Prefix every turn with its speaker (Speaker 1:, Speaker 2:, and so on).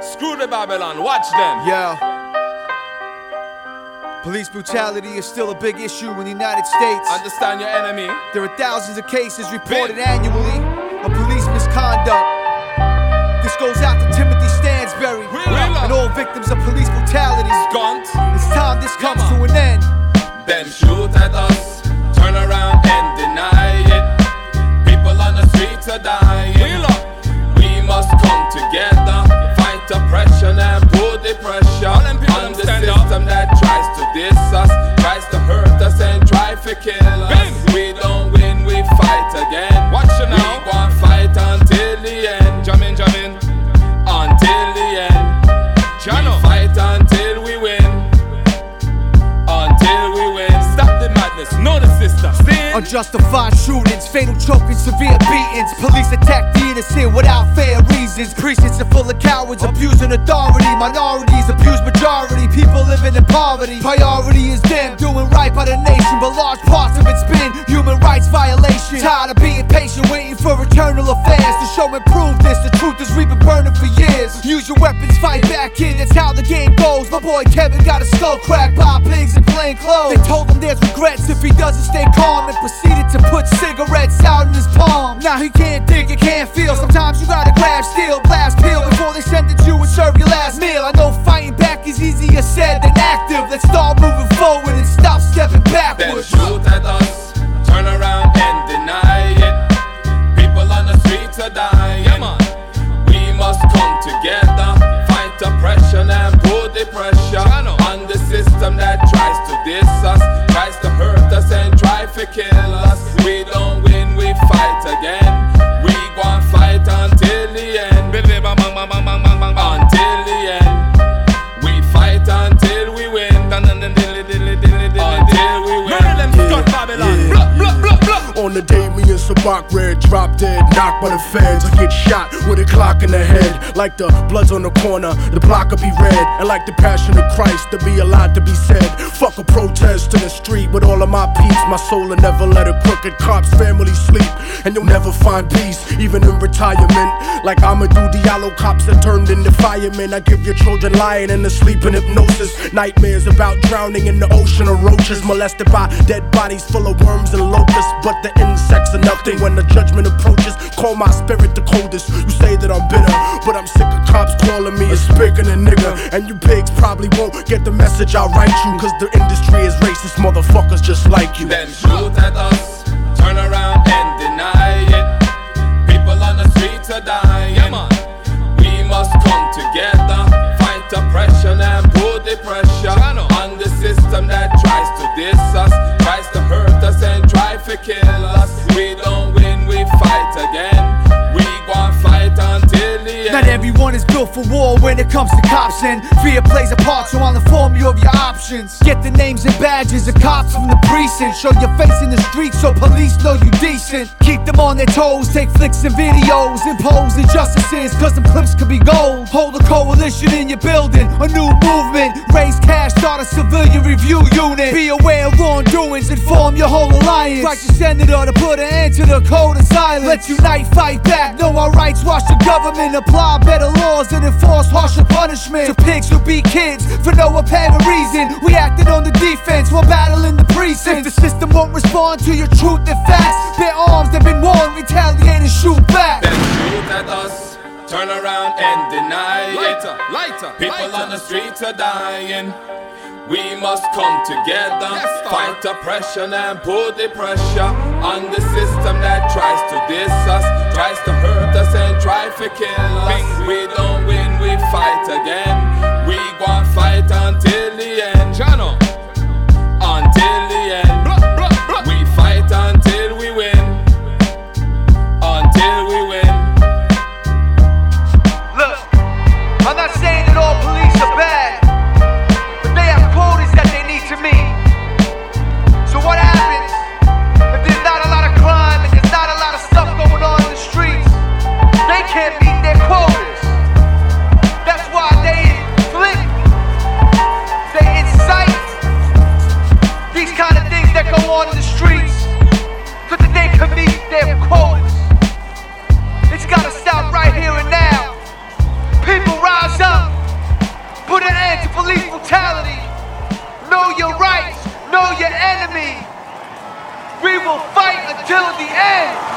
Speaker 1: Screw the Babylon, watch them.
Speaker 2: Yeah. Police brutality is still a big issue in the United States.
Speaker 1: Understand your enemy.
Speaker 2: There are thousands of cases reported annually of police misconduct. This goes out to Timothy Stansbury
Speaker 1: Wheeler.
Speaker 2: and all victims of police brutality.
Speaker 1: Gunt.
Speaker 2: It's time this comes
Speaker 1: Come
Speaker 2: to an end. Unjustified shootings, fatal choking, severe beatings. Police attack the innocent without fair reasons. Precincts are full of cowards abusing authority. Minorities abuse majority. People living in poverty. Priority is them doing right by the nation, but large parts of it's been human rights violation. Tired of being patient, waiting for eternal affairs to show and prove My boy Kevin got a skull cracked by pigs in plain clothes. They told him there's regrets if he doesn't stay calm and proceeded to put cigarettes out in his palm. Now he can't think, he can't feel. Sometimes you gotta grab steel, blast peel before they send it you and serve your last meal. I know fighting back is easier said than active. Let's start moving
Speaker 1: the
Speaker 3: day and red drop dead, knocked by the feds. I get shot with a clock in the head. Like the bloods on the corner, the block will be red. And like the passion of Christ, to be a lot to be said. Fuck a protest in the street with all of my peace. My soul will never let a crooked cop's family sleep. And you'll never find peace, even in retirement. Like Amadou Diallo cops that turned into firemen. I give your children lying in the sleep in hypnosis. Nightmares about drowning in the ocean of roaches. Molested by dead bodies full of worms and locusts. But the insects are nothing when the judgment approaches. Call my spirit the coldest. You say that I'm bitter, but I'm sick of cops calling me a spigot a nigga. And you pigs probably won't get the message I write you. Cause the industry is racist, motherfuckers just like you.
Speaker 1: Them shoot at us,
Speaker 2: Not everyone is built for war when it comes to cops, and fear plays a part. So, I'll inform you of your options. Get the names and badges of cops from the precinct. Show your face in the street so police know you decent. Keep them on their toes, take flicks and videos, impose injustices, cause them clips could be gold. Hold a coalition in your building, a new movement. Raise cash, start a civilian review unit. Be aware of wrongdoings, inform your whole alliance. Write your senator to put an end to the code of silence. Let's unite, fight back, know our rights, watch the government apply better laws and enforce harsher punishment. To pigs who beat kids for no apparent reason. We acted on the defense while battling the precincts. If the system won't respond to your truth and facts, bear arms have been worn, retaliate and shoot back.
Speaker 1: Them shoot at us, turn around and deny
Speaker 4: Lighter,
Speaker 1: it.
Speaker 4: lighter,
Speaker 1: People
Speaker 4: lighter.
Speaker 1: on the streets are dying. We must come together, fight oppression and put the pressure on the system that tries to diss us, tries to hurt us and try to kill us. We don't win, we fight again. We gon' fight until
Speaker 4: me.
Speaker 1: We will fight until
Speaker 2: the end.